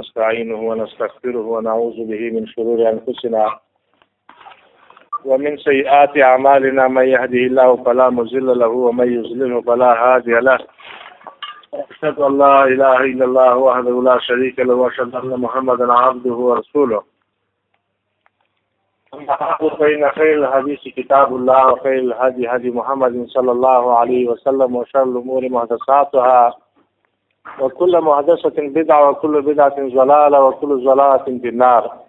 نستعينه ونستغفره ونعوذ به من شرور أنفسنا ومن سيئات أعمالنا من يهده الله فلا مزل له ومن يزلله فلا هادي له أشهد أن لا إله إلا الله وحده لا شريك له وأشهد أن محمدا عبده ورسوله فإن خير الحديث كتاب الله وخير الهدي هدي محمد صلى الله عليه وسلم وشر الأمور محدثاتها وكل محدثة بدعة وكل بدعة زلالة وكل زلالة في النار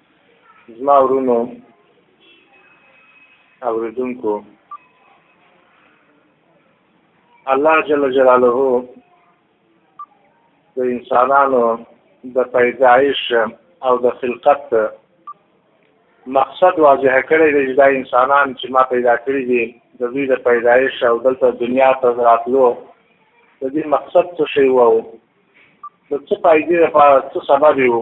زما ورونو اوریدونکو الله جل جلاله د انسانانو د پیدایش او د خلقت مقصد واضح کړی دی چې دا انسانان چې ما پیدا کړی دي د دوی د پیدایش او دلته دنیا ته راتلو د دې مقصد څه شی وو د څه فائدې لپاره څه سبب وو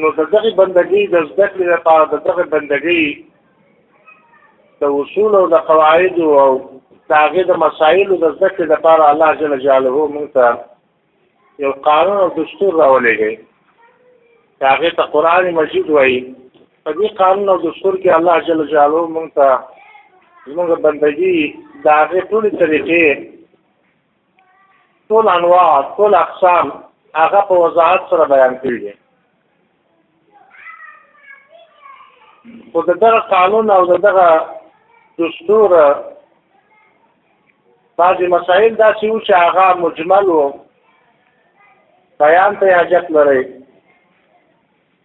نو د دغه بندګۍ د زده کړې لپاره د دغه بندګۍ د اصول او د قواعد او د هغې د مسایلو د زده کړې لپاره الله جل جلاله موږ ته یو قانون او دستور راولېږي چې هغې ته قرآن مجید وایي په دې قانون او دستور کې الله جل جلاله موږ ته زموږ بندګي د هغې ټولې طریقې ټول انواع ټول اقسام هغه په وضاحت سره بیان کړی دی خو دغه قانون او دغه دستور بعضی مسائل دا چې چې هغه مجمل وو بیان ته حاجت لري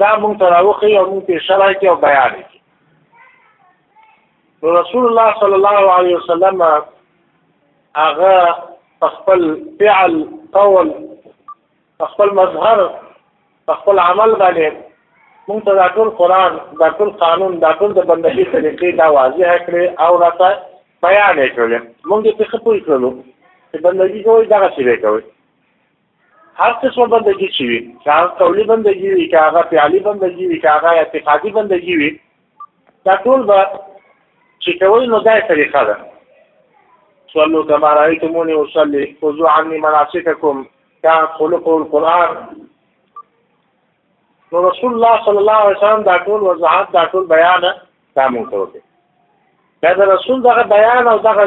دا مونږ ته راوخی او مونږ ته شرح کې او بیان کې نو رسول الله صلی الله علیه وسلم هغه خپل فعل قول خپل مظهر خپل عمل باندې مونږ ته دا ټول قران دا ټول قانون دا ټول د بندګۍ طریقې دا واضح کړې او راته بیان یې کړل مونږ یې څه پوه کړلو چې بندګي کوي دغه شی کوي هر قسمه بندگی چې وي که هغه قولي بندگی وي که هغه فعلي بندگی وي که هغه اعتقادي بندگی وي دا ټول به چې کوي نو دا طریقه ده صلو کما رأیتمونی اصلي خذو عني مناسککم دا خلق القرآن نو رسول الله صلی الله علیه وسلم دا ټول وضاحت دا ټول بیان دا مونږ ته وکړي دا د رسول دغه بیان او دغه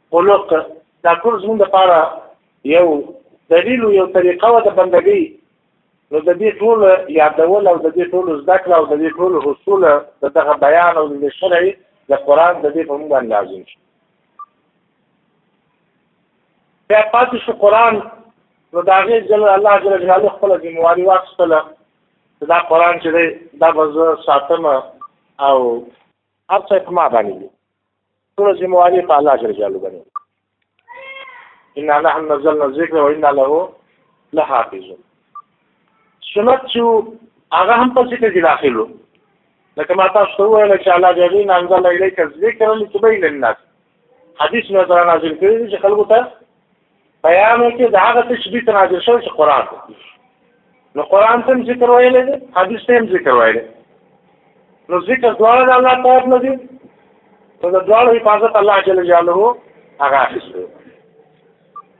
ولوست دا ټول زموږ لپاره یو دلیل یو طریقه و د بندګۍ نو د دې ټول یادول او د دې ټول زده کړه او د دې ټول حصول د دغه بیان او د شرع د قران د دې په موږ باندې لازم شي بیا پاتې شو قران نو دا غي جل الله جل جلاله خپل ذمہواری واخیستله دا قران چې دا بز ساتم او هر څه په ما باندې ټول ذمہواری په الله جل جلاله باندې ان نحن نزلنا الذکر وان له لحافظون سنت چې هغه هم په ذکر کې داخلو لکه ما تاسو ته وویل چې الله جل جلاله انزل الیک الذکر لتبین للناس حدیث نه تر نازل کړی چې خلکو ته بیانو کې دا هغه تشبیه نازل شو چې قران نو قران ته ذکر ویل دي حدیث ته ذکر ویل نو ذکر دواړه د الله تعالی نه دي نو د دواړو حفاظت الله جل جلاله هغه اخیستو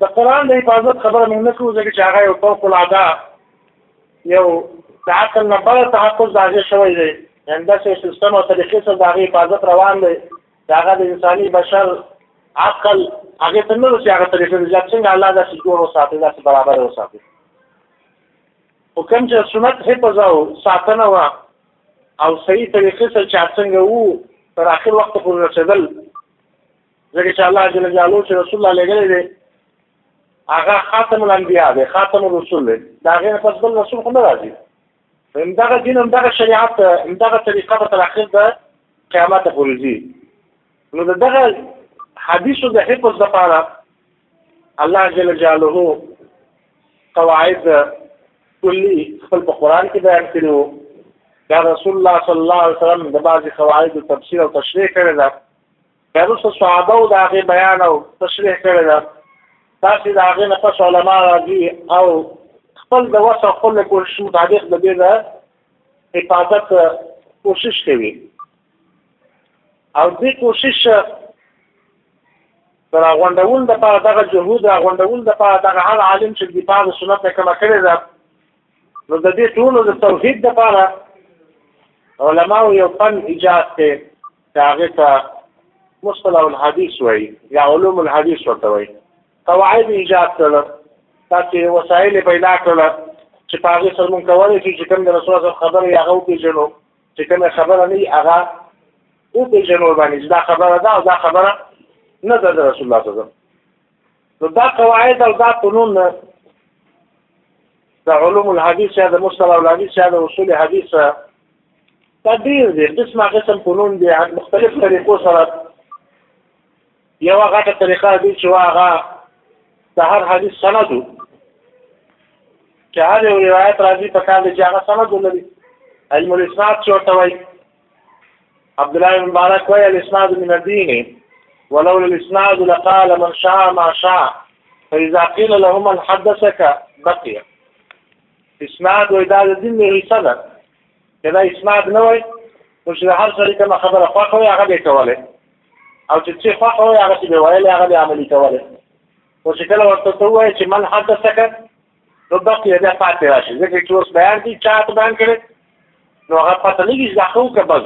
د قران د حفاظت خبره موږ نه کوو ځکه چې هغه یو فوق العاده یو د عقل نه بل تحفظ داږي شوی دی یعنی داسې سیستم او طریقې سره د هغې حفاظت روان دی چې هغه د انساني بشر عقل هغه ته نه چې هغه ته رسېدل چې څنګه الله داسې جوړ وساتي داسې برابر وساتي خو کوم چې سنت حفظ او ساتنه وه او صحیح طریقې سره چې څنګه وو تر آخر وخت پورې رسېدل ځکه چې الله جل جلاله چې رسول الله لېږلی دی هغه خاتم الانبیاء دی خاتم الرسول دی د هغې نه پس بل رسول خو نه راځي همدغه دین همدغه شریعت همدغه طریقه به تر اخر د قیامت پورې ځي نو دغه حدیثو د حفظ لپاره الله جل جلاله قواعد کلی خپل په قران کې بیان کړی وو دا رسول الله صلی الله علیه وسلم د بعضی قواعد تفسیر او تشریح کړی ده بیا وروسته صحابه او د هغې بیان او تشریح کړې ده داسې د هغې نه پس علما راځي او خپل د وس او خپل کوشش مطابق د دې د حفاظت کوشش کوي او دې کوشش تر غونډول د پاره دغه جهود غونډول د پاره دغه هر عالم چې د پاره سنت کما کړی دا نو د دې ټولو د توحید د پاره علماو یو فن ایجاد کړي چې هغه ته مصطلح الحديث وایي یا علوم الحديث ورته وایي قواعد ایجاد کړل تاسو وسایل پیدا کړل چې په هغه سره مونږ کولای شو چې کوم د رسول الله خبره یا غو پیژنو چې کوم خبره نه هغه او پیژنو باندې دا خبره ده او دا خبره نه ده د رسول الله صلی الله نو دا قواعد او دا قانون د علوم الحديث یا د مصطلح الحديث یا د اصول حديث دا ډیر دی قسمه قسم فنون دی مختلف طریقو سره یو غټه طریقه دی چې واغه د هر حدیث سند چې هر یو روایت راځي په کار دی چې هغه سند ولري علم الاسناد چې ورته وایي عبد الله بن مبارک وایي الاسناد من الدين ولولا الاسناد لقال من شاء ما شاء فاذا قيل له من حدثك بقي اسناد وې دا د دین نه حصہ ده که دا اسناد نه وای نو چې هر سړي کومه خبره خوښه وي هغه به یې کولی او چې څه خوښه وي هغه چې به ویل هغه به عملي کولی خو چې کله ورته ته ووایې چې من حدثک نو بقیه بیا پاتې را شي ځکه چې اوس بیان دي چا ته بیان کړی نو هغه پته لګي چې دا ښه وکړه بد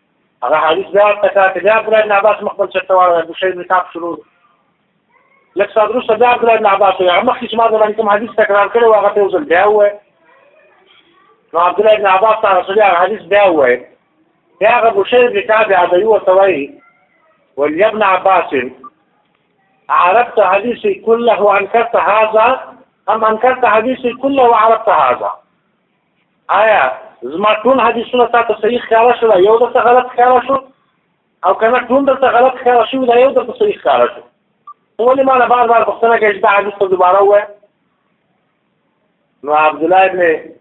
هغه حدیث بیا ورته کړه چې بیا عبدالله بن عباس مخ بل چېرته واړوه د شعر نصاب شروع لږ ساعت وروسته بیا عبدالله بن عباس وایي هغه مخکې چې ما درباندې کوم حدیث تکرار کړی و هغه ته یو ځل بیا ووایه نو عبدالله بن عباس ته هغه سړي هغه حدیث بیا ووایه بیا هغه بشیر بن کعب عدوي ورته وایي ولي ابن عباس عرفت حديثي كله وانكرت هذا ام انكرت حديثي كله وعرفت هذا آیا زما ټول حدیثونه تاسو صحیح ښکاره شو یو د څه غلط ښکاره شو او کنه ټول د څه غلط ښکاره شو دا یو د څه صحیح ښکاره شو ولې ما نه بار بار پوښتنه کوي چې دا حدیث په دوباره وای نو عبد الله ابن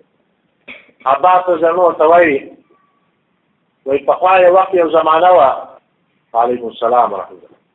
عباس زنو توي وي په خو یو وخت یو زمانہ و علیکم السلام ورحمه الله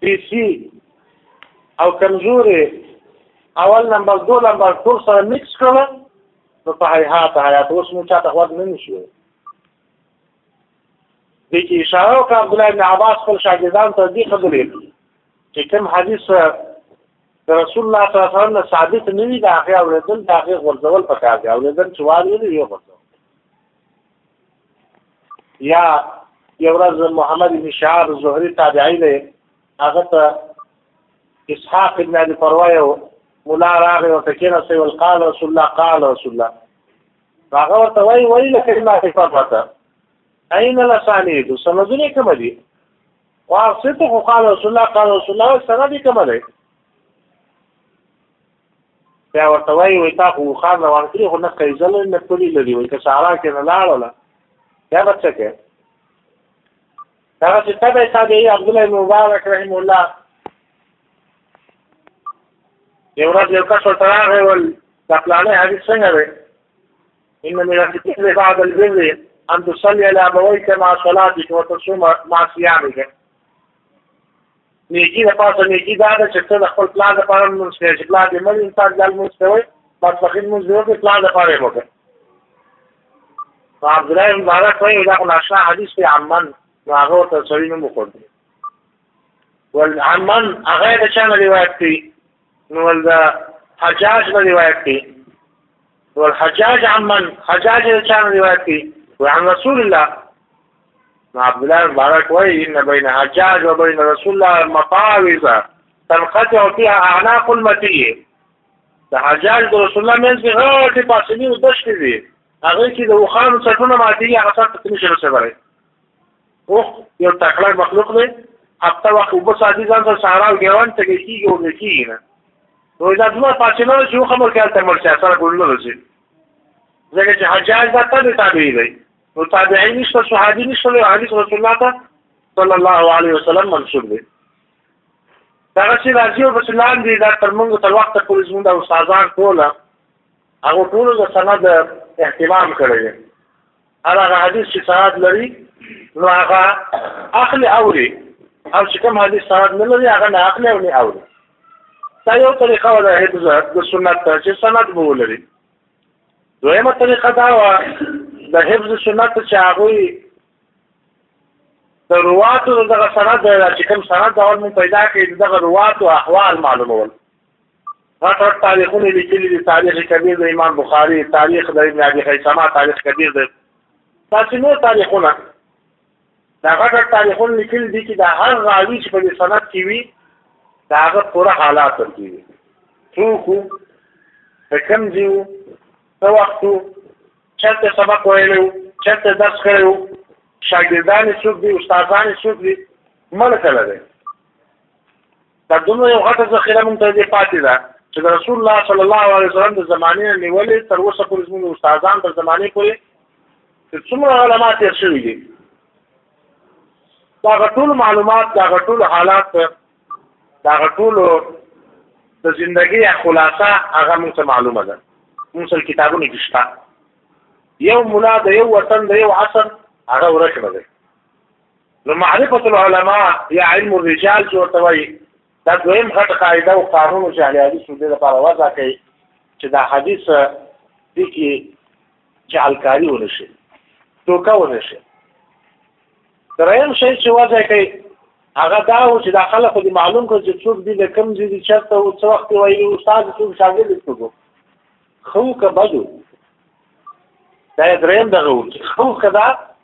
پیسي او کمزوري اول نمبر دو نمبر ټول سره مکس کړل نو په حیات حیات اوس مو چاته غوږ نه نشو دې کې اشاره وکړه عبد الله بن عباس خپل شاګردان ته دې خبرې چې کوم حدیث د رسول الله صلی الله علیه وسلم ثابت نه وي دا هغه اوریدل دا هغه ورزول پکار دی اوریدل چې وایي یو غوښتل یا یو ورځ محمد بن شهاب زهري تابعی دی هغه ته اسحاق ابن ابي فروه یو مولا راغی ورته کېناستی ول قال رسول الله قال رسول الله هغه ورته وایي وایي لکه ما حفاظ ورته اين الاسانيد سندونه کوم دي واسطه خو قال رسول الله قال رسول الله سند کوم دی بیا ورته وایي وایي تا خو ښار روان کړي خو نه قیزه لري نه پلي لري وایي که صحرا کې نه لاړله بیا به څه کوې دغسې تبع تابعي عبدالله بن مبارک رحم الله یو ورځ یو کس ورته راغی ول دا پلانی حدیث څنګه دی ان من الفقر بعد البر ان تصلي على ابويك مع صلاتك وتصوم مع صيامك نیکی د پاسه نیکی دا ده چې ته د خپل پلار لپاره لمونځ کوې چې پلار دې مړ وي تاسو دا لمونځ کوئ ماسپښین لمونځ دې وکړئ پلار لپاره یې وکړئ نو عبدالله بن مبارک وایي دا خو ناشنا حدیث دی عمن نو هغه ورته سړي نوم وښود والعمن هغه د چا نه روایت کوي نو ول د حجاج نه روایت کوي والحجاج عمن حجاج د چا روایت کوي وعن رسول الله نو عبد الله مبارک وایي ان بین حجاج و بین رسول الله مفاوزه تنقطع فيها اعناق المتيه د حجاج د رسول الله منځ کې غټې پاسنی او دشتې دي هغه کې د وخانو څټونه ماتي هغه څټ ته نشي رسېدلی اوښ یو تکړه مخلوق دی هفته وخت اوبه ساتي ځان سره سهارا او ګیوان ته کېږي او نه کېږي نه نو دا دوه پاتې نه چې وخمر کې هلته مړ شي سره ګل نه رسي ځکه چې حجاج دا تبع تابعي دی نو تابعي نشته صحابي نشته او حدیث رسول الله ته صلی الله علیه وسلم منسوب دی دا چې راځي او بس لاندې دا تر موږ تر وخت پورې زموږ د استادان ټول هغه ټول د سند اهتمام کړی دی هغه حدیث چې سند لري نو هغه اخلي اوري او چې کوم حدیث سند نه لري هغه نه اخلي او نه اوري دا یو طریقه وه د حفظ د سنت چې سند به ولري دویمه طریقه دا وه د حفظ سنت چې هغوی د رواتو دغه سند چې کوم سند ډول مو پیدا کړي دغه رواتو احوال معلومول دا ټول تاریخونه لیکلي دي تاریخ کبیر د امام بخاري تاریخ د ابن ابي خیثمه تاریخ کبیر دی داسې نور تاریخونه دا غټ تاریخونه لیکل دي چې دا هر راوي چې په سند کې وي دا هغه پوره حالات ورکړي څوک په کوم ځای وو څه وخت وو چېرته سبق ویلی وو چېرته درس کړی وو شاګردان یې څوک دي استادان یې څوک دي مړ کله دی دا دومره یو غټه ذخیره مونږ ته دې پاتې ده چې د رسول الله صلی الله علیه وسلم د زمانې نه نیولې تر اوسه پورې زموږ استادان د زمانې پورې چې څومره علما تېر شوي دي دا غټول معلومات دا غټول حالات دا غټول د زندګۍ خلاصه هغه موږ ته معلومه ده موږ سره کتابونه کې شته یو مولا د یو وطن د یو عصر هغه ورکړه ده نو معرفت العلماء یا علم الرجال چې ورته وایي دا دویم غټ قاعده او قانون چې اهل حدیث دې لپاره وضع کوي چې دا حدیث دې کې جعلکاری ونشي دوکه ونشي دریم شی چې وضع کوي هغه دا و چې دا خلک دې معلوم کړي چې څوک دې د کم ځای چرته او څو وخت وایي استاد څوک شاګرد څوک خو که بدو دا دریم دغه و چې خو که دا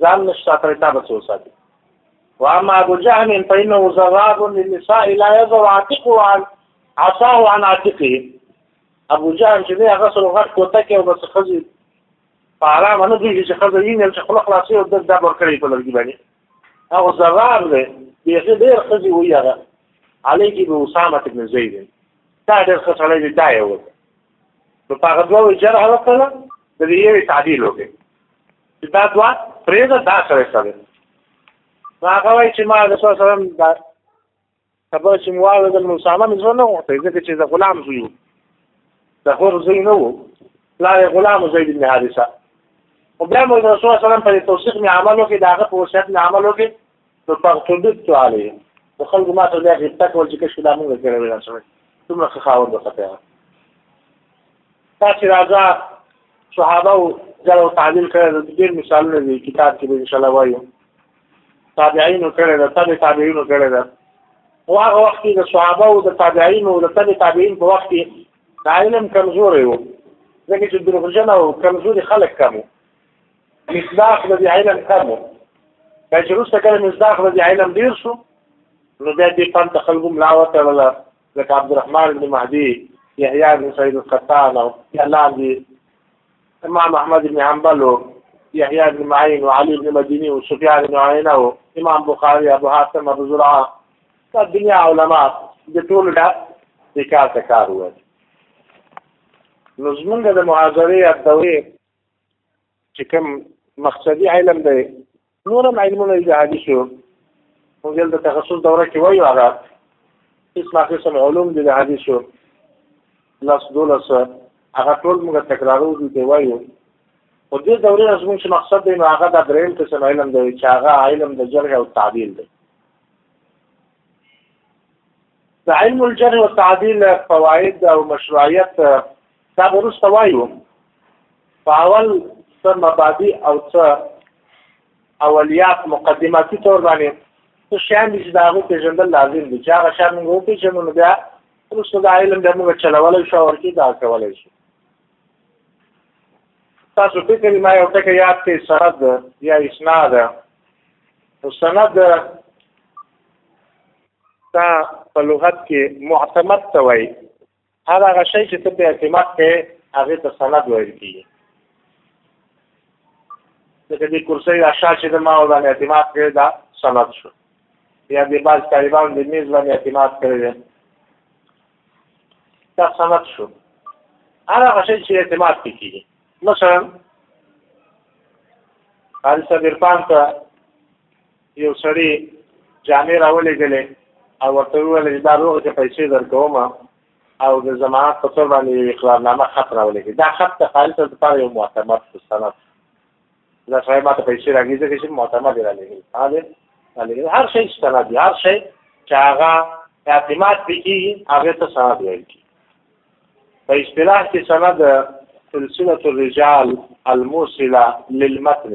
ځان نشي ساتلی تا به څه وساتي واما ابو جهم فانه زراب للنساء لا يزر عاتقه عن عصاه عن عاتقه ابو جهم چې هغه سره غټ کوته کې او بس خزي په آرام نه دی چې خزي یې نه چې خلق خلاصي او د دبر کړی په لرګي باندې هغه زراب دی بیخي ډېر خزي وي هغه علي کې به اسامه بن زید دا ډېر خسړې دی دا یو نو په هغه دوه جرح وکړه د دې یو تعدیل وکړي چې دا دوه پرېږده دا سره سره نو هغه وایي چې ما رسول الله سلام دا خبره چې مو واورېدل نو اسامه مې زړه نه غوښتی ځکه چې د غلام زوی و د حر زوی نه و پلار یې غلام و زید بن حارثه خو بیا مو رسول الله سلام په دې توصیف مې عمل وکړي د هغه په وصیت مې عمل وکړي نو پغتوبیت تو علیهم د خلکو ما ته بیا غیبته کول چې کشکې دا مونږ کړی وی دا سړی دومره ښه خاوند ورته پیغام تاسې راځه صحابه او جل او تعلیل کړی د ډېر مثالونه دي کتاب کې به انشاءالله وایو تابعینو کړی ده تبع تابعینو کړی ده خو هغه وخت کې د صحابه او د تابعینو او د تبع تابعین په وخت کې د علم کمزوری و ځکه چې دروغجن او کمزوري خلک کم وو مصداق د علم کم و که چې روسته کله مصداق د علم ډیر شو نو بیا دې پام ته خلکو ملا وتړله لکه عبدالرحمن بن مهدي یحیی بن سعید القطان او یا لاندې امام احمد بن حنبل او یحیی بن معین او علی بن مدینی او سفیان بن عینه او امام بخاری ابو حاتم ابو زرعه دا دنیا علما د ټولو ډا د کار ته کار وویل نو زمونږ د محاضرې یا دورې چې کوم مقصدي علم دی نور هم علمونه د حدیثو موږ د تخصص دوره کې وایو هغه اسم قسم علوم دي د حدیثو لاس دولس هغه ټول موږ تکرارو دي وایو او دې دورې نه زموږ مقصد دی نو هغه د دریم قسم علم دی چې هغه علم د جرح او تعدیل دی د علم الجرح او تعدیل فواید او مشروعیت دا ورسته وایو په اول څه مبادی او څه اولیات مقدماتي تور باندې څه شیان دي چې د هغو پېژندل لازم دي چې هغه شیان موږ وپېژنو نو بیا وروسته دا علم بیا موږ چلولی شو او ورکې دا کولی شو تاسو فکر ما یو ټکی یاد کړئ سند یا اسناد نو سند دا په لغت کې معتمد ته وایي هر هغه شی چې ته په اعتماد کې هغه ته سند ویل کیږي دغه دې کرسي اشا چې د ما او باندې اعتماد کړی دا سند شو یا د باز طالبان د میز باندې اعتماد کړی دی دا سند شو هر هغه شی چې اعتماد کیږي مثلا حارث عرفان ته یو سړی جامې راولېږلې او ورته وویل چې دا روغ چې پیسې درکوم او د ضمانت په تور باندې یو اقرارنامه خط راولېږي دا خط د قاضي صاحب لپاره یو معتمد سند دا سړی ما ته پیسې راګي ځکه چې معتمد را لېږي ها دی را لېږي هر شی چې سند دی هر شی چې هغه اعتماد پې کېږي هغه ته سند ویل کېږي په اصطلاح کې سند سلسله الرجال الموصله للمتن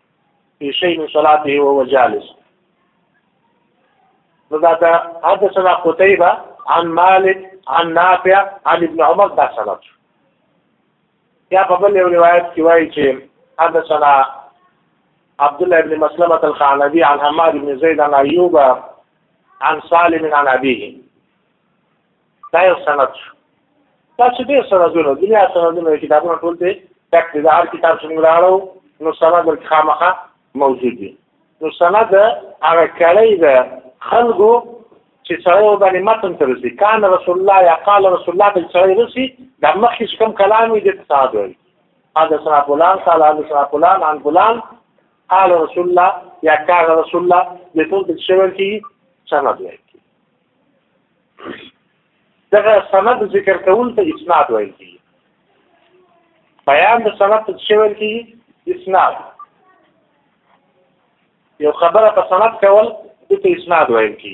فی شین صلاته وهو جالس دا دا حدثنا قتيبة عن مالك عن نافع عن ابن عمر دا سند یا په بل یو روایت کې وایي چې حدثنا عبد الله بن مسلمة الخعنبي عن حماد بن زيد عن أيوب عن سالم عن أبيه دا یو سند شو دا چې ډېر سندونه دي دا سندونه کتابونه ټول دي ډک دي دا هر کتاب چې موږ راړو نو سند ورکې خامخا موجود دي نو سند هغه کړی ده خلکو چې سړی و باندې متن ته رسي کان رسول الله یا قال رسول الله ته سړی رسي دا مخکې چې کوم کلام وي د سند وي هذا سنا فلان قال هذا سنا فلان عن فلان قال رسول الله یا کان رسول الله د ټول د شوی کی سند وي دغه سند ذکر کول ته اسناد ویل کی بیان د سند ته څه ویل کی اسناد یو خبره په سند کول د ته اسناد ویل کی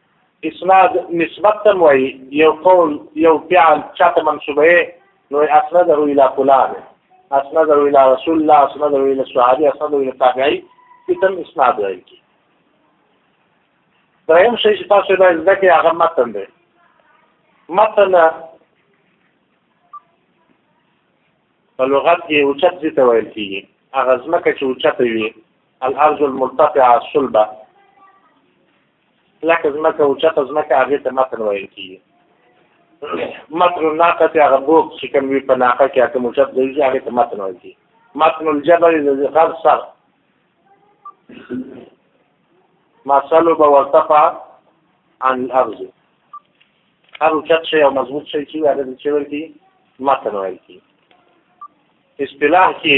اسناد نسبت تم وي یو قول یو فعل چاته منصوبه نو اسنده الى فلان اسنده الى رسول الله اسنده الى صحابي اسنده الى تابعي تم اسناد ویل کی دریم شی چې تاسو باید زده کړئ هغه متن دی متن په لغت کې اوچت ځای ته ویل کېږي هغه ځمکه چې اوچته وي الارض المرتفعه الصلبه کلکه ځمکه او چپه ځمکه هغې ته متن ویل کېږي متن الناقه چې هغه بوک چې کوم وي په ناقه کې هغه موجب دی چې هغې ته متن ویل کېږي متن الجبل د غر سر ما صلب وارتفع عن الارض هر اوچت شي او مضبوط شي چې هغه د چور کې متن ویل کېږي اصطلاح کې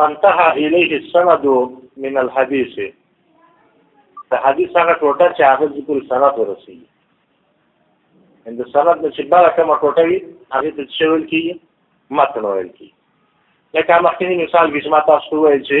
منتها الیه السند من الحديث د حدیث هغه ټوټه چې هغه ذکر سند ورسیږي ان د سند نه چې بل کومه ټوټه وي هغه ته څه ویل کیږي متن ویل کیږي لکه مخکې مثال کې چې ما تاسو ویل چې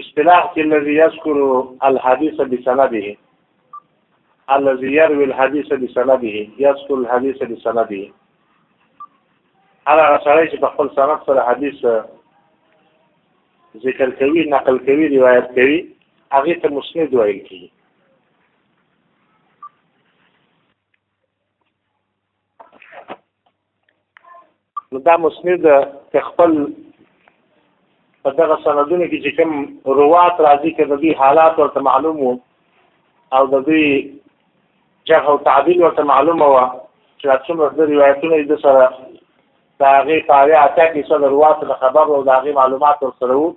اصطلاح کې الذي يذكر الحديث بسنده الذي يروي الحديث بسنده يذكر الحديث بسنده هغه سړی چې په خپل سند سره حدیث ذکر کوي نقل کوي روایت کوي هغه ته مسند وایي نو دا مسند د خپل په دغه سندونو کې چې کوم روات راځي کې د دې حالات ورته معلوم وو او د دې جرح او تعدیل ورته معلوم وو چې څومره د روایتونو د سره دا غي پاره اته کې څو روات د خبر او دا غي معلومات ور سره وو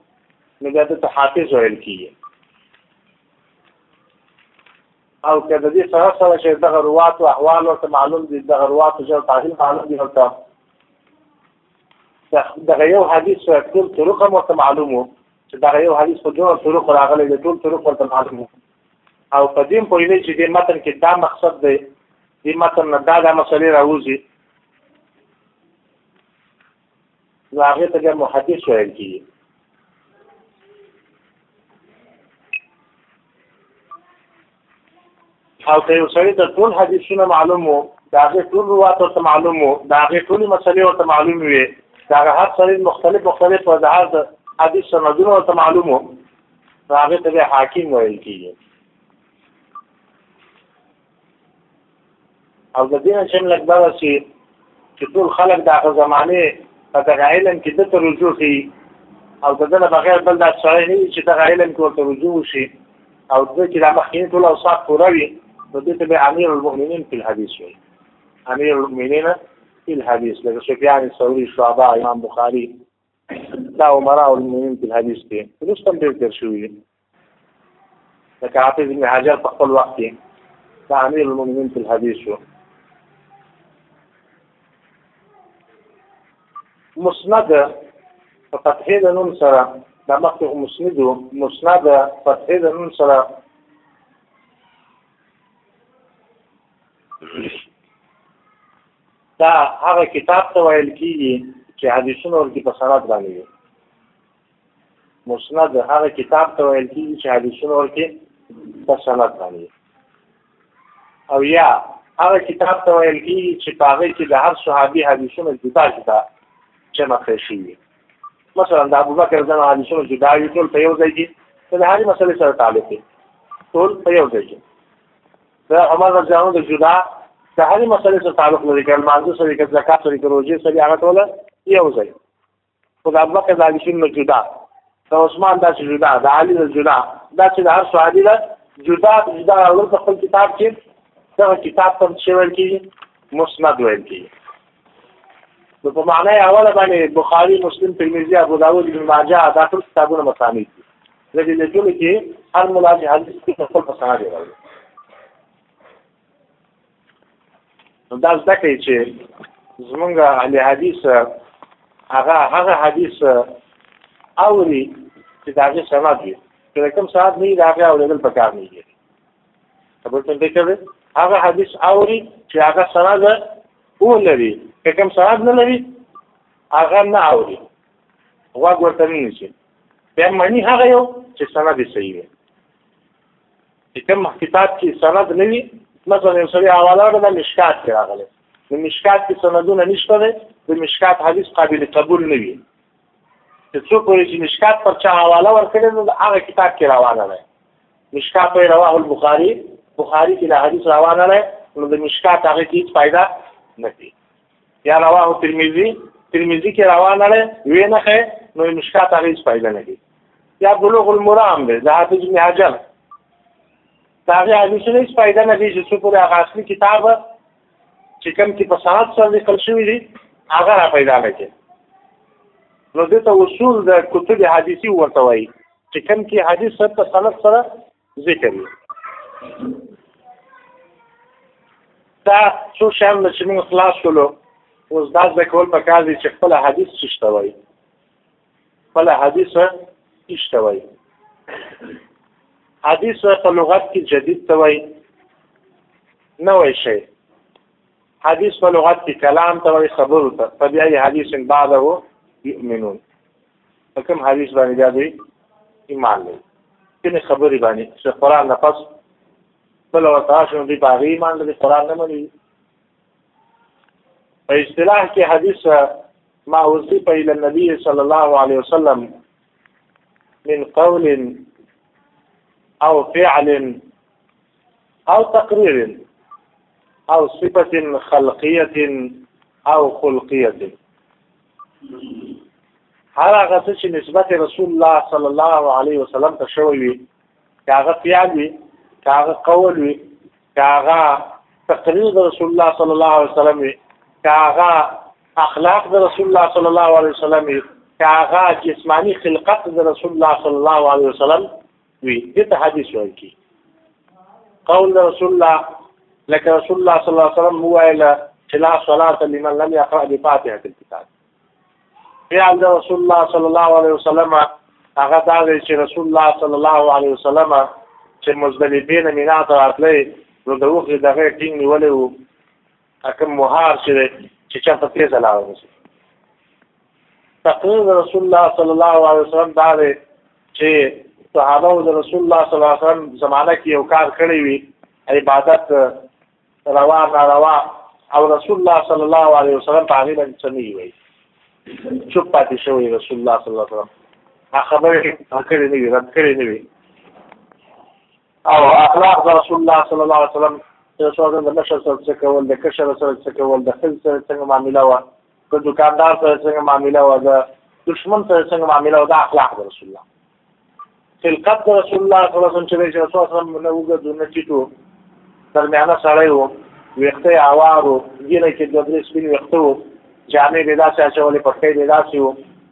نو دا د حافظ ویل کیږي او که د دې سره سره چې دغه رواتو احوال ورته معلوم دي دغه رواتو ژر تعهیل معلوم دي ورته دغه یو حدیث ټول طرق هم ورته معلوم وو چې دغه یو حدیث په دوه طرق راغلی دی ټول طرق ورته معلوم وو او په دې په ویلې چې د متن کې دا مقصد دی د متن نه دا د مسلې راوځي نو هغه ته بیا محدث ویل کیږي او که یو سړی د ټول حدیثونه معلوم وو د هغې ټول روات ورته معلوم وو د هغې ټولې مسلې ورته معلوم وي د هغه هر سړی مختلف مختلف وضاحت د حدیث سندونه ورته معلوم وو نو هغې ته بیا حاکم ویل کېږي او د دې نه چې لږ دا شي چې ټول خلک د هغه زمانه په دغه علم کې د ترجو کوي او د دې بغیر بل دا سره نه چې دغه علم کې ورته رجوع شي او د چې د مخکې ټول اوصاف پوره وي نو دې ته به امیر المؤمنین په حدیث وي امیر المؤمنین په حدیث لکه سفیان ثوری شعبہ امام بخاری دا عمره المؤمنین په حدیث کې رستم دې تر شوی لکه حافظ ابن حجر په خپل وخت کې د امیر المؤمنین په حدیث شو مسند په فتحې د نون سره د مخکې مسند مسند فتحې د نون سره دا هغه کتاب ته ویل کیږي چې حدیثونه ورته په سند باندې مسند هغه کتاب ته ویل کېږي چې حدیثونه ورکې په سند باندې او یا هغه کتاب ته ویل کېږي چې په هغې کې د هر صحابي حدیثونه جدا جدا جمع کړی شي مثلا د ابو بکر زنه حدیثونه جدا وي ټول په یو ځای کې د هرې مسلې سره تعلق دی ټول په یو ځای کې د عمر رضی الله د جدا د هرې مسلې سره تعلق لري که لمانځه سره که زکات سره که روژې سره هغه ټوله یو ځای خو د ابوبکر د حدیثونو نه جدا د عثمان داسې جدا د علي نه جدا داسې د هر صحابي نه جدا جدا راوړل په خپل کتاب کې دغه کتاب ته څه ویل کېږي مسند ویل کېږي نو په معنی اوله باندې بخاري مسلم ترمذي ابو داود ابن ماجه دا ټول کتابونه مسانید دي د دې ټول کې هر ملاجه حدیث کې خپل مسانید راوړي نو دا زده کوي چې زمونږ اهل حدیث هغه هغه حدیث اوري چې دا هغه سند دی چې کوم صاحب نه دا هغه اورېدل پکار نه دی خبر څه دی کوي هغه حدیث اوري چې هغه سند او لري که کوم صاحب نه لري هغه نه اوري واګ ورته نه شي بیا معنی هغه یو چې سند صحیح دی چې کوم کتاب کې سند نه وي مثلا یو سړی حواله ده د مشکات کې راغلی د مشکات کې سندونه نشته دی د مشکات حدیث قابل قبول نه وي چې څوک وایي چې مشکات پر چا حواله ورکړي نو هغه کتاب کې روانه ده مشکات په رواه البخاري بخاري کې د حدیث روانه ده نو د مشکات هغه کې هیڅ فائدہ نه کوي یا رواه ترمذی ترمذی کې روان نه وی نه خې نو مشکات هغه هیڅ فائدہ نه کوي یا بلوغ المرام دی د حافظ ابن حجر دا هغه حدیث نه هیڅ فائدہ نه کوي چې څو پر هغه اصلي کتاب چې کوم کې په سند سره لیکل شوی دی هغه را پیدا نه کوي نو دته اصول د کتب حدیثي ورته وایي چې کوم کې حدیث په سند سره ذکر دا څو شان چې موږ خلاص شولو اوس دا زده کول په کار دي چې خپل حدیث څه شته وایي خپل حدیث څه شته وایي حدیث په لغت کې جدید ته وایي نوې شي حدیث په لغت کې کلام ته وایي خبرو ته فبیای حدیث بعده یؤمنون په کوم حدیث باندې بیا دی ایمان لري کومې خبرې باندې چې قرآن نه پس بل ورته راشي نو دوی په هغې ایمان لري قرآن نه مني په اصطلاح کې حدیث ما وصف إلى النبي صلى الله عليه وسلم من قول أو فعل أو تقرير أو صفة خلقية أو خلقية هر هغه څه چې نسبت رسول الله صلی الله علیه وسلم ته شوی وي هغه پیال وي هغه قول وي هغه تقریر د رسول الله صلی الله علیه وسلم وي هغه اخلاق د رسول الله صلی الله علیه وسلم وي هغه جسمانی خلقت د رسول الله صلی الله علیه وسلم وی دته حدیث وایي کی قول رسول الله لکه رسول الله صلی الله علیه وسلم هو ویل چې لا صلاه لمن لم يقرأ بفاتحه الكتاب فعل رسول الله صلی الله علیه وسلم هغه دا دی چې رسول الله صلی الله علیه وسلم چې مزدلفین مینا ته راتلې نو د وخت دغه ټینګ نیولې وو اکم مهار چې چې چرته تیز لاړ نشي تقریر رسول الله صلی الله علیه وسلم دا دی چې صحابه او رسول الله صلی الله علیه وسلم زمانہ کې یو کار کړی وي عبادت روا ناروا او رسول الله صلی الله علیه وسلم په هغه باندې څه نه وي چوپ پاتې شوی رسول الله صلی الله علیه وسلم هغه خبره هکړې نه وي رد کړې نه وي او اخلاق د رسول الله صلی الله علیه وسلم د رسول الله د مشر سره څه کول د کشر سره څه کول د خل سره څنګه معامله و د دکاندار سره څنګه معامله و د دشمن سره څنګه معامله و د اخلاق د رسول الله خلقت د رسول الله صلی الله علیه وسلم چې رسول الله صلی الله علیه وسلم نو وګدو نه چیټو درمیانه سړی وو ویخته عوارو ګینه کې د درې سپین ویخته وو جامې به داسې اچولې پټکې به داسې وو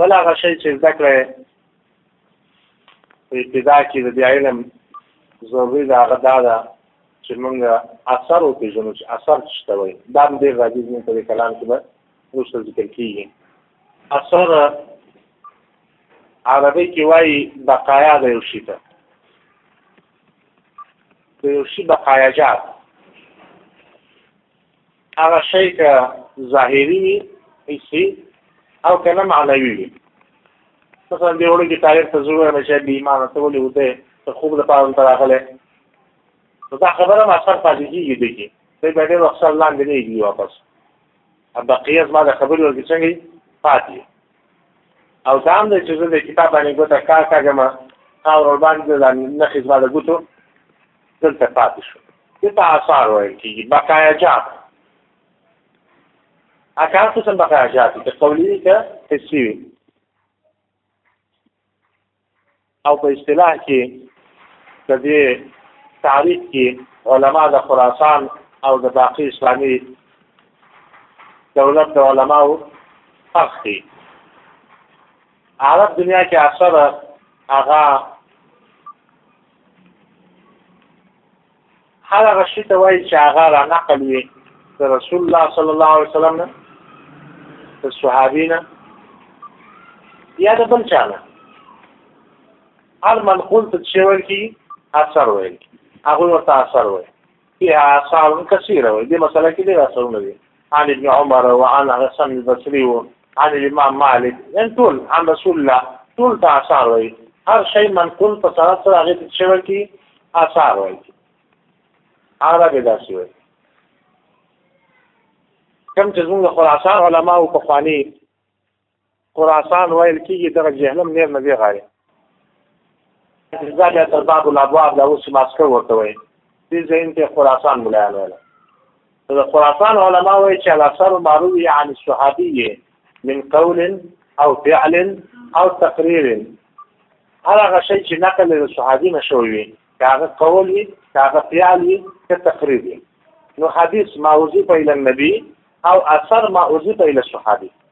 بل هغه شی چې زده کړی په ابتدا کې د دې علم ضروري ده هغه دا ده چې موږ اثر وپېژنو چې اثر څه ته وایي دا هم ډېر راځي زموږ په دې کلام کې به وروسته ذکر کېږي اثر عربي کې وایي بقایا د یو شي ته په یو شي بقایا جات هغه شی که ظاهري وي حسي او که نه معنوي وي مثلا دې وړو کې تاریخ ته زوی نه شي بې ایمانه ته ولې وته ته خوب لپاره ته راغلی نو دا خبره ما سر پاتې کېږي دی کې دی به ډېر وخت سر لاندې نه کېږي واپس بقیه زما د خبرې ورکې څنګه پاتې او دا هم دی چې زه د کتاب باندې ګوته کار کاږم او ور باندې د نښې زما د ګوتو دلته پاتې شو دې ته آثار ویل کېږي بقایا جات اکار قسم بقایا جات دي که قولي وي که حسي وي او په اصطلاح کې د دې تعریف کې علما د خراسان او د باقي اسلامي دولت د علماو فرق دی عرب دنیا کې اکثره هغه هر هغه شي ته وایي چې هغه را نقل وي د رسول الله صلی الله علیه وسلم نه د صحابي نه یا د بل چا نه هر منقول ته چې ویل کي اثر ویل کي هغه ورته اثر ویل فيها آثار كثيرة ودي مسألة كده أثرون دي عن ابن عمر وعن حسن البصري عن الامام مالك ان ټول عن رسول الله ټول ته آثار وي هر شی منقول په سره سره هغه ته شوی کی آثار وي هغه به داسې وي کوم چې زموږ خراسان علما او پخوانی خراسان ویل کېږي دغه جهنم نیر نه دی غاړې دا بیا تر باب الابواب دا اوس ماسکو ورته وایي دې ځین ته خراسان ملایان ویل د خراسان علما وایي چې الاثر ماروي عن الصحابي من قول او فعل او تقرير هر هغه شی چې نقل له صحابي نشوي وي هغه قول وي هغه فعل وي که تقرير وي نو حدیث ما وظیفه الى النبي او اثر ما وظیفه الى الصحابي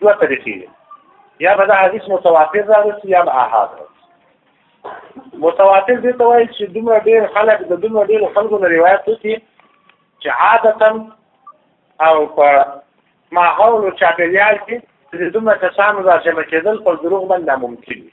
دوه طریقې دي یا به دا حدیث متواتر راځي یا به احاد راځي متواتر دې ته وایي چې دومره ډېر خلک د دومره ډېر خلکو نه روایت وکړي چې عادتا او په ماحول او چاپېریال کې د دومره کسانو راجمع کېدل پر دروغ باندې ناممکن دي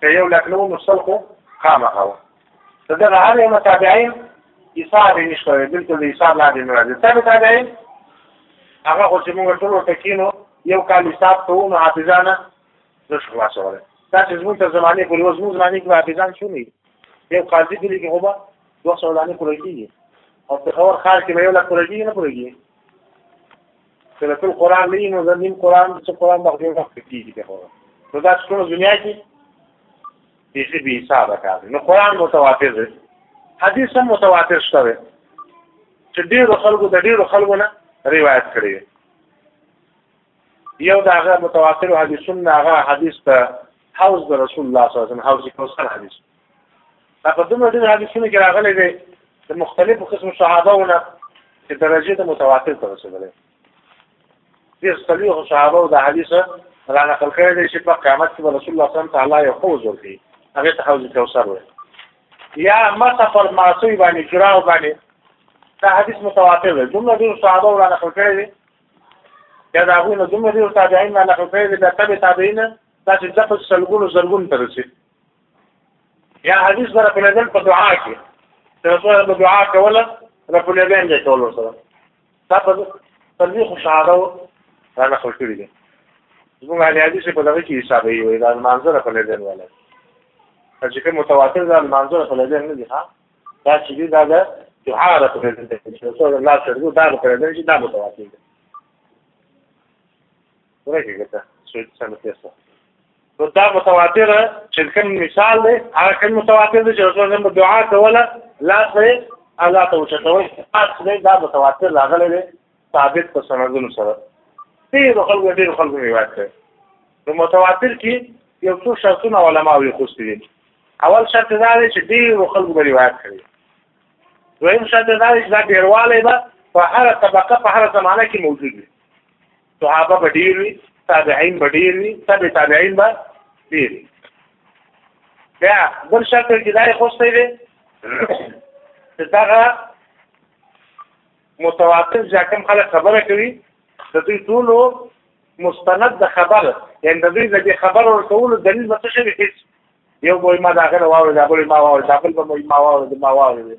که یو لک نه و نو سل خو خامخا و د دغه هر یو نه تابعین حساب یې نشته دی بلکل د حساب لاندې نه راځي تابع تابعین هغه خو چې موږ ټول ورته کینو یو کال حساب کوو نو حافظه نه نه شو خلاصولی دا چې زموږ تر زمانې پورې اوس زموږ زمانې کې به حافظان شو نه یو قاضي کلي کې خو به دوه سوه دانې پوره کېږي او پېښور ښار کې به یو لک پوره کېږي نه پوره کېږي کله ټول قرآن نه نو زه نیم قرآن څه قرآن به ډېر وخت کېږي ته خو نو دا ټول دنیا کې بیخي بې حسابه کار دی نو قرآن متواتر دی حدیث هم متواتر شته دی چې ډېرو خلکو د ډېرو خلکو نه روایت کړی دی یو د هغه متواترو حدیثونو نه هغه حدیث ته حوض د رسول الله صلی الله علیه وسلم حوض کوثر حدیث دا په دومره ډېر حدیثونو کې راغلی دی د مختلفو قسم صحابهونه چې درجه د متواتر ته رسېدلی دې څلوېښتو صحابو دا حدیث را نقل کړی دی چې په قیامت کې به رسول الله صلی الله علیه وسلم ته الله یو حوض ورکړي هغې ته حوض کوثر وایي یا مخه پر معصوی باندې جراو باندې دا حدیث متواتر دی دومره ډېر صحابه را نقل کړی دی یا د هغوی نه دومره ډېر تابعین را نقل کړی دی دا تبع تابعین داسې دپس سلګونو زرګونو ته رسېږي یا حدیث سره په لګن په دعا کې رسول الله دعا کوله رب العالمین دې کولو سره دا په تلوي خوشاله را نه خوش کړی دي زموږ علي حدیث په دغه کې حساب یې وي دا منظر په لګن ولا چې کوم متواتر دا منظر په لګن نه دي ها دا چې دا دا دعا را په لګن دي رسول الله سره دا په لګن چې دا متواتر دي ورګه ته سوید سم تیسه نو دا متواتر چې کوم مثال دی هغه کوم متواتر دی چې رسول الله دعا کوله لا سره الله ته وچتوي اصل دا متواتر راغلی دی ثابت په سندونو سره ډېر خلکو ډېر خلکو روایت کوي نو متواتر کې یو څو شرطونه علما وي خوستي دي اول شرط دا دی چې ډېر خلکو به روایت کوي دویم شرط دا دی چې دا ډېروالی به په هره طبقه په هره زمانه کې موجود وي صحابه به ډیر وي تابعین به ډیر وي تبع تابعین به ډیر وي بیا بل شرط چې دا یې خوستی دی چې دغه متواتر چې کوم خلک خبره کوي د دوی ټولو مستند د خبر یعنی د دوی د دې خبر ورکولو دلیل به څه شي هیڅ یو به ما دا غره واورې دا بل ما واورې دا بل به ما واورې ما واورې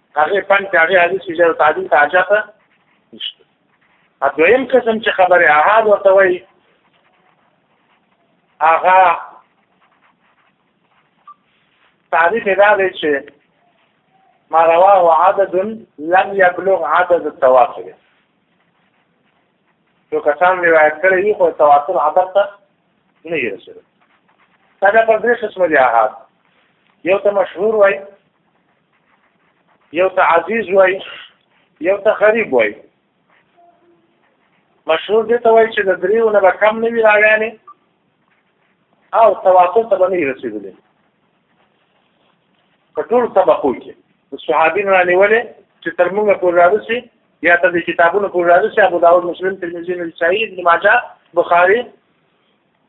هغه پنځه چې هغه حدیث چې جره تعدیل ته حاجت نشته ا دویم قسم چې خبره احاد ورته وایي هغه تعریف دا دی چې ما رواه عدد لم يبلغ عدد التواتر یو کسان روایت کړی وي خو تواتر عدد ته نه یې رسېدل دا په دې قسم دی احاد یو ته مشهور وایي یو ته عزیز وای یو ته غریب وای مشهور دې ته وای چې د دریو نه به کم نه وي راویانې او تواتر ته به نه رسېدلې په ټول طبقو کې د صحابین رانیولې چې تر موږ پورې رارسي یا تر دې کتابونو پورې رارسي ابو داود مسلم ترمذي نسائی ابن ماجه بخاري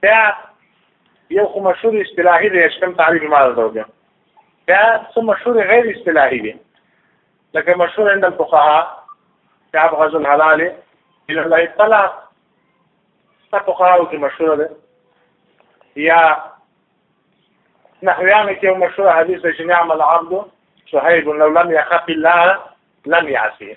بیا یو خو مشهور اصطلاحي دی چې کوم تعریف ما درته وکړ بیا څه مشهور غیر اصطلاحي دی لکه مشهور عند الفقهاء چې ابغض الحلال الى الله الطلاق فقهاو کې مشهور ده یا نحویانو کې مشهور حدیث چې نعم العبد شهيب لو لم يخف الله لم يعصيه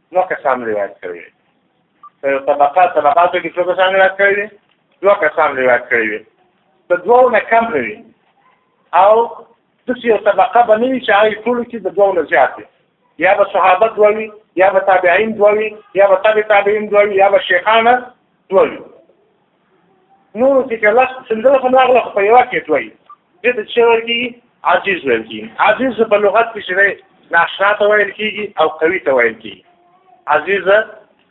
دوه کسان روایت کړی دی په طبقه طبقاتو کې څو کسان روایت کړی دی دوه کسان روایت کړی دی د دوو نه کم نه وي او داسې یو طبقه به نه وي چې هغې ټولو کې د دوو نه زیات دی یا به صحابه دوه وي یا به تابعین دوه وي یا به تابع تابعین دوه وي یا به شیخانه دوه وي نورو کې که الله سندره هم راغله خو په یوه کېټ وایي دې ته چې ویل کېږي عزیز ویل کېږي عزیز په لغت کې چې دی ناشنا ته ویل کېږي او قوي ته ویل کېږي عزیز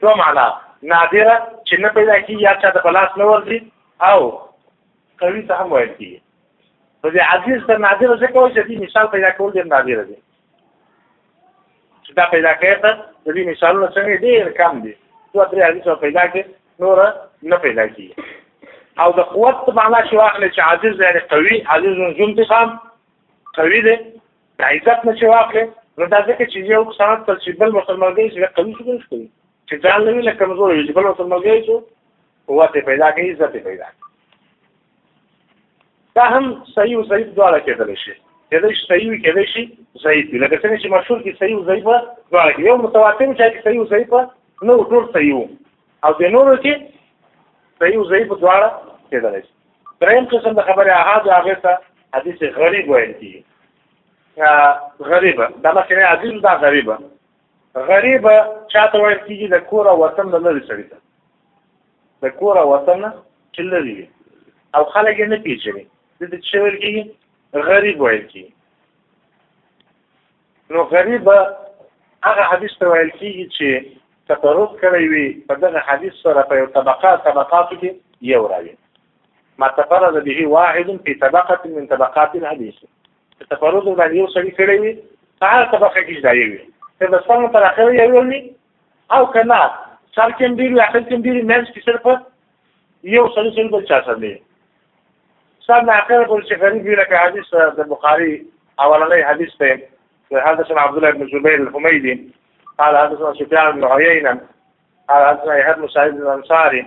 دوه معنا نادره چې نه پیدا کېږي یا چا ته په لاس نه ورځي او قوي ته هم ویل کېږي نو د عزیز تر نادره ځکه وایي چې دې مثال پیدا کول ډېر نادره دی چې دا پیدا کړی ته د دې مثالونه څنګه ډېر کم دي دوه درې حدیثه پیدا کړي نور نه پیدا کیږي او د قوت په معنا چې واخلې چې عاجز یعنی قوي عاجز نجوم دي خام قوي دی د عزت نه چې واخلې نو دا ځکه چې یو سند تر چې بل مسلمان دی چې قوي شي کوي چې ځان لوي لکه کمزور وي چې بل مسلمان دی چې قوت پیدا کوي عزت پیدا کوي دا هم صحیح او ضعیف دواړه کېدلی شي کېدای شي صحیح وي کېدای شي ضعیف وي لکه څنګه چې مشهور کې صحیح او ضعیف دواړه کې یو متواتر چا کې صحیح او ضعیف نه و ټول صحیح وو او د نورو کې صحیح او ضعیف دواړه کېدلی شي دریم قسم د خبرې احاد هغه ته حدیث غریب ویل کېږي غریبه دا مخکې عزیز دا غریبه غریبه چاته ویل کېږي د کور او وطن نه لري سړي ته د کور او وطن نه چې لرې وي او خلک یې نه پېژني دې ته څه ویل کېږي غریب ویل کېږي نو غریب هغه حدیث ته ویل کېږي چې تفرد کړی وي په دغه حدیث سره په یو طبقه طبقاتو کې یو راوي ما تفرد به واحد في طبقه من طبقات الحديث تفرد باندې یو سړي کړی وي هغه طبقه کې ځای وي ته بس په تر اخره یو وي او که نه سر کې هم ډېر وي عقل کې هم ډېر وي منځ کې صرف یو سړي سړي بل چا سره دی سر نه اخره پورې چې غریب وي لکه حدیث د بخاري اولنی حدیث دی حدثنا عبد الله بن زبير الحميدي قال حدثنا سفيان بن عيينة قال حدثنا يحيى بن سعيد الانصاري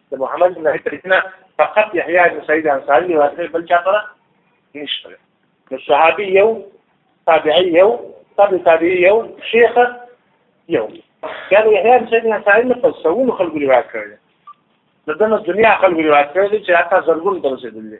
د محمد بن علی ترجمه فقط یحیی بن سعید انصاری دی واسطه بل چا سره نشته نو صحابي یو تابعي یو تابع تابعي یو شیخ یو دا د یحیی بن سعید انصاری نه په سوون خلکو روایت کړی د دنه دنیا خلکو روایت کړی چې حتی زرګون ته رسېدلی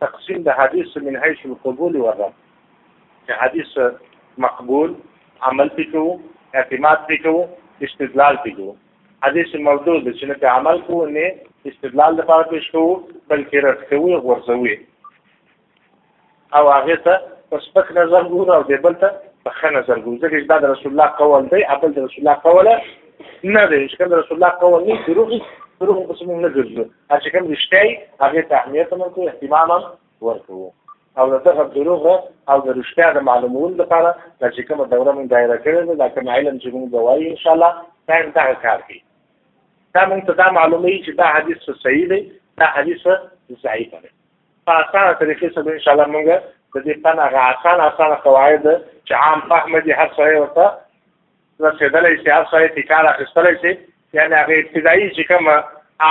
تقسيم د حديث من حيث القبول والرد چې حديث مقبول عمل پې کوو اعتماد پې کوو استدلال پې کوو حدیث موضوع د چې نه په عمل کوو نه استدلال لپاره پیش کوو بلکې رد کوو غورځوي او هغه ته په سپک نظر ګورو او د بل ته په ښه نظر ګورو ځکه چې دا د رسول الله قول دی ابل د رسول الله قول نه دی چې د رسول الله قول نه دروغ دروغ په سمون نه ګرځو هر چې کوم رښتیا یې هغې ته اهمیت هم ورکوو اهتمام هم ورکوو او د دغه دروغ او د رښتیا د معلومولو لپاره دا چې کومه دوره مونږ دایره کړې ده دا کوم علم چې مونږ وایو انشاءالله دا هم دغه کار کوي دا مونږ ته دا معلوموي چې دا حدیث صحیح دی دا حدیث ضعیف دی په اسانه طریقې سره انشاءالله مونږ د دې فن هغه اسانه اسانه قواعد چې عام فهم دي هر سړی ورته رسېدلی شي هر سړی ترې کار اخیستلی شي یعنې هغه ابتدایي چې کوم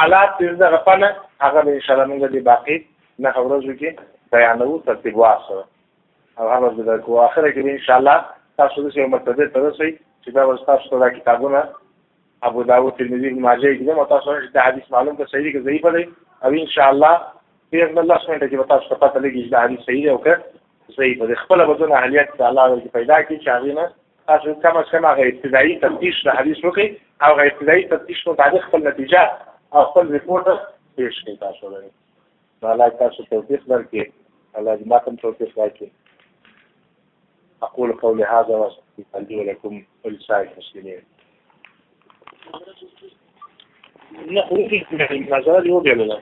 آلات دي دغه پنه هغه به انشاءالله موږ دې باقي نهه ورځو کې بیانوو ترتیبوار سره او هغه ورځ به درکوو اخره کې به انشاءالله تاسو داسې یو مرتبې ته رسئ چې دا ورځ تاسو ته دا کتابونه ابو داود ترمذي ابن ماجه کې دي تاسو چې دا حدیث معلوم که صحیح که ضعیف دی او انشاءالله په یو لس منټه کې به تاسو ته پته لګي چې دا حدیث صحیح دی او که صحیح په خپل بدن اهلیت د الله ورته پیدا کی چې هغه نه تاسو کم از کم هغه ابتدایي تفتیش د حدیث وکړي او هغه ابتدایي تفتیش مطابق خپل نتیجه او خپل رپورټ پیش کړئ تاسو لري نو الله تاسو توفیق درکړي الله دې ماتم توفیق راکړي أقول قولي هذا وأستغفر لي ولكم ولسائر المسلمين. نحن في المناظرة اليوم يعملها